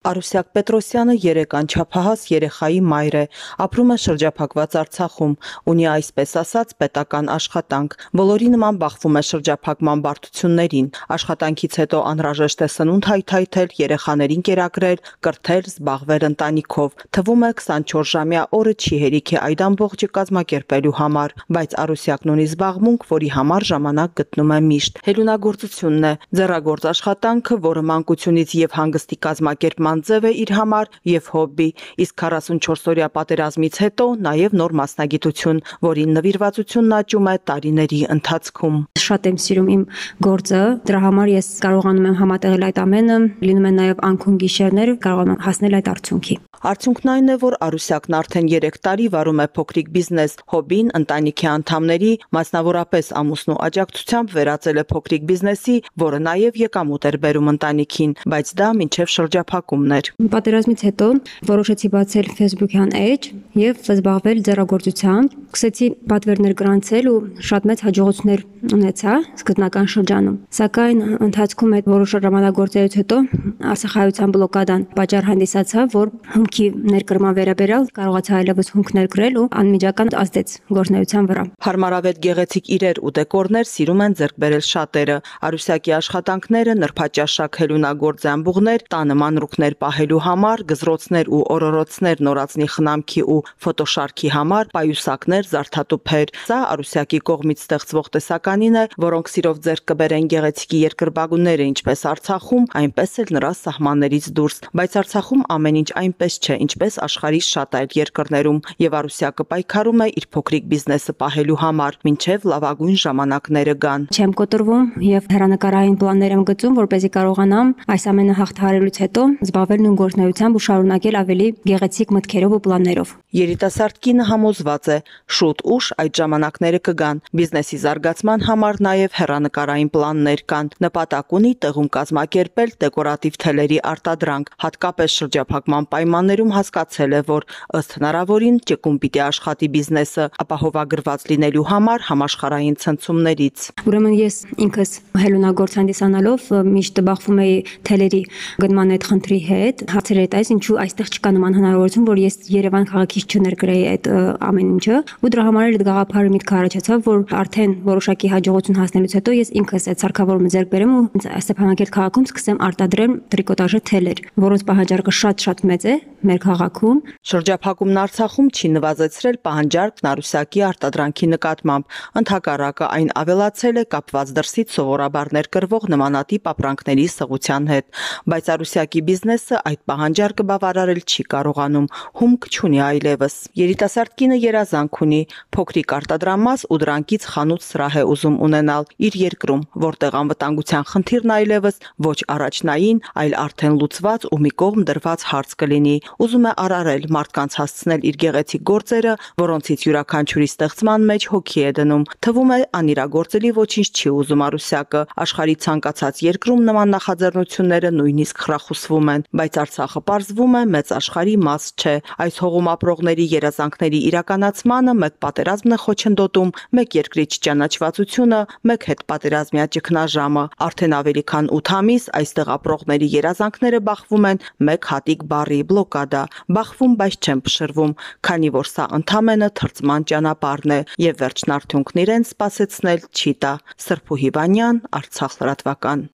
Արուսյակ Պետրոսյանը 3 անչափահաս երեխայի մայր է, ապրում է շրջափակված Արցախում, ունի այսպես ասած պետական աշխատանք։ Բոլորի նման բախվում է շրջափակման բարդություններին։ Աշխատանքից հետո անհրաժեշտ է սնունդ հայթայթել, երեխաներին կերակրել, կրթել, զբաղվել ընտանիքով։ Թվում է 24-ժամյա օրը չի հերիք է այդ ամբողջը կազմակերպելու համար, բայց Արուսյակն ունի զբաղմունք, որի համար ժամանակ գտնում է միշտ։ Հելունագործությունն է, ձեռագործ աշխատանքը, որը մանկությունից եւ հանգստի կազմակերպման զբաղման ձև է իր համար եւ հոբբի, իսկ 44-օրյա պատերազմից հետո նաեւ նոր մասնագիտություն, որին նվիրվածությունն աճում է տարիների ընթացքում։ Շատ եմ սիրում իմ գործը, դրա համար ես կարողանում եմ համատեղել այդ ամենը, լինում են նաեւ անքուն գիշերներ, կարողանում եմ հասնել այդ արդյունքի։ Արդյունքն այն է, որ Արուսյակն արդեն 3 տարի վարում է փոքրիկ բիզնես։ Հոբին ընտանիքի անդամների, մասնավորապես ամուսնու աջակցությամբ վերածել է փոքրիկ բիզնեսի, որը նաև եկամուտ էր բերում ընտանիքին, բայց դա մինչև շրջափակում զարգացումներ։ Պատերազմից հետո որոշեցի բացել Facebook-յան էջ եւ զբաղվել ձեռագործությամբ։ Սկսեցի պատվերներ գրանցել ու շատ մեծ հաջողություններ ունեցա սկզբնական շրջանում։ Սակայն ընթացքում այդ որոշ ժամանակագործելուց հետո Արցախայցյան բլոկադան պատճառ հանդիսացավ, որ հումքի ներկրման վերաբերյալ կարողացա այլևս հումք ներկրել ու անմիջական ազդեց գործնեության վրա։ Հարմարավետ գեղեցիկ իրեր ու դեկորներ սիրում են ձեռք բերել շատերը։ Արուսյակի աշխատանքները նրբաճաշակ հելունագործ ամբուղներ, տանը մանրուքներ գույներ պահելու համար, գզրոցներ ու օրորոցներ նորածնի խնամքի ու ֆոտոշարքի համար, պայուսակներ, զարդատուփեր։ Սա Արուսյակի կողմից ստեղծվող տեսականին է, որոնք սիրով ձեռք կբերեն գեղեցիկի երկրպագուները ինչպես Արցախում, այնպես էլ նրա սահմաններից դուրս։ Բայց Արցախում ամեն ինչ այնպես չէ, ինչպես աշխարհի շատ այլ երկրներում, եւ Արուսյակը պայքարում է իր փոքրիկ բիզնեսը պահելու համար, ինչև լավագույն ժամանակները գան։ Չեմ կոտրվում եւ հերանեկարային պլաններ եմ գծում, որպեսզի կարողանամ այս ամենը հաղթահարելուց հետո զբաղվել զբաղվել նույն գործնեությամբ ու շարունակել ավելի գեղեցիկ մտքերով ու պլաններով։ Երիտասարդ կինը համոզված է, շուտ ուշ այդ ժամանակները կգան։ Բիզնեսի զարգացման համար նաև հերանեկարային պլաններ կան։ Նպատակ ունի տեղում կազմակերպել դեկորատիվ թելերի արտադրանք, հատկապես շրջափակման պայմաններում հասկացել է, որ ըստ հնարավորին ճկուն պիտի աշխատի բիզնեսը ապահովագրված լինելու համար համաշխարհային ցնցումներից։ Ուրեմն ես ինքս հելունագործ հանդիսանալով միշտ բախվում էի թելերի գնման այդ խնդրի հետ հարցեր այդ այս ինչու այստեղ չկա նման հնարավորություն որ ես Երևան քաղաքից չներգրեի այդ ամեն ինչը ու դրա համար էլ այդ գաղափարը միտքը առաջացավ որ արդեն որոշակի հաջողություն հասնելուց հետո ես ինքս այդ սարքավորումը ձեռք բերեմ ու Ստեփանակերտ քաղաքում սկսեմ արտադրել տրիկոտաժը թելեր, որոնց պահանջարկը շատ-շատ մեծ է մեր քաղաքում։ Շրջափակումն Արցախում չի նվազեցրել պահանջարկն Արուսյակի արտադրանքի նկատմամբ։ Ընթակառակը այն ավելացել է կապված դրսից սովորաբար ներկրվող նմանատիպ ապրանքների սղության հետ, բայց Արուսյակի բիզնես բիզնեսը այդ պահանջարկը բավարարել չի կարողանում, հումք չունի այլևս։ Երիտասարդ կինը երազանք ունի, փոքրիկ արտադրամաս ու դրանքից խանութ սրահ է ուզում ունենալ իր երկրում, որտեղ անվտանգության խնդիրն այլևս ոչ առաջնային, այլ արդեն լուծված ու մի կողմ դրված հարց կլինի։ Ուզում է արարել մարդկանց հասցնել իր գեղեցիկ գործերը, որոնցից յուրաքանչյուրի ստեղծման մեջ հոգի է դնում։ Թվում է անիրագործելի ոչինչ չի ուզում Արուսյակը։ Աշխարհի ցանկացած երկրում նման նախաձեռնությունները նույնիսկ խրախուսվում են Բայց Արցախը պարզվում է մեծ աշխարհի մաս չէ։ Այս հողում ապրողների երազանքների իրականացմանը մեկ պատերազմն է խոչընդոտում, մեկ երկրի ճանաչվածությունը, մեկ հետ պատերազմյա ճգնաժամը։ Արդեն ավելի քան 8 ամիս այստեղ ապրողների երազանքները բախվում են մեկ հատիկ բարի բլոկադա։ Բախվում, բայց չեն փշրվում, քանի որ սա ընդամենը թրծման ճանապարհն է եւ վերջնարդյունքն իրեն սпасեցնել չի տա։ Սրփու Հիվանյան, Արցախ լրատվական։